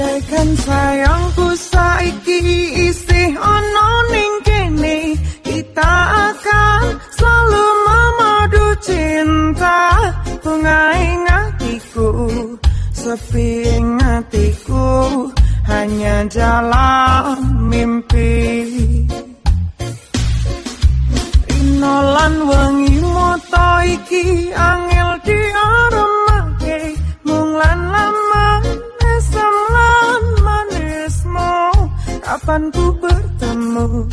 Andaikan sayangku saiki isih ono ning kene kita akan selalu memadu cinta. Bungai hatiku sepi hatiku hanya jalan mimpi. Rinolan wengi moto iki kapan ku bertemu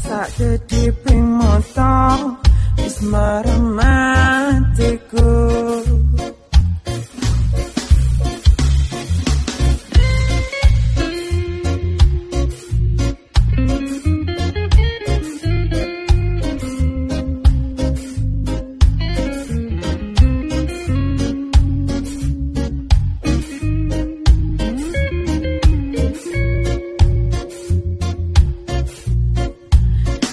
sak kediping moto wis marematiku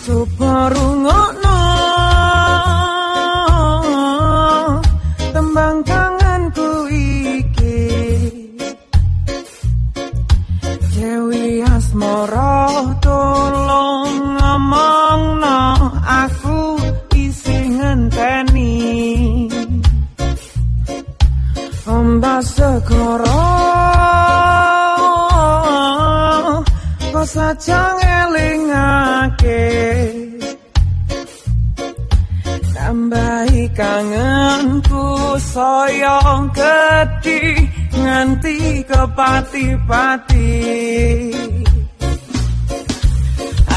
Coba rungokno. Tembang kangenku iki. Dewi Asmara tolong ngomongno aku isi ngenteni. Ombak segoro. Kau sajang ngelingake. Tambahi kangenku soyong keci Nganti kepati-pati.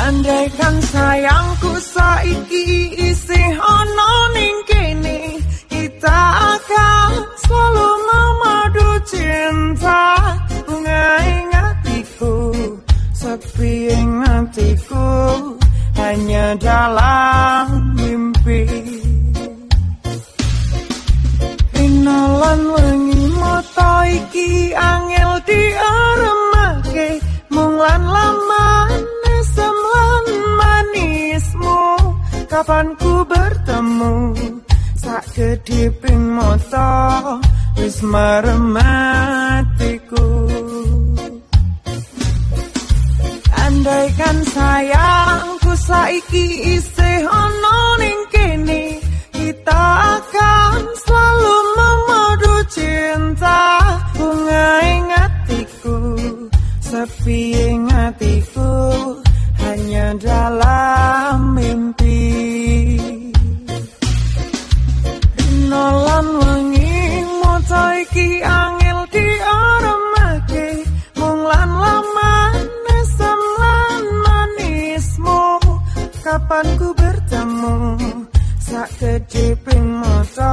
Andai kang sayangku saiki isi hon sepi hatiku hanya dalam mimpi. Rinolan wengi moto iki angel diaremake mung lan lamane semlan manismu. Kapan ku bertemu? Sak kediping moto wis marematiku Andaikan sayangku saiki isih ono ning kene kita akan selalu memadu cinta. Bunga hatiku sepi sedih ping masa.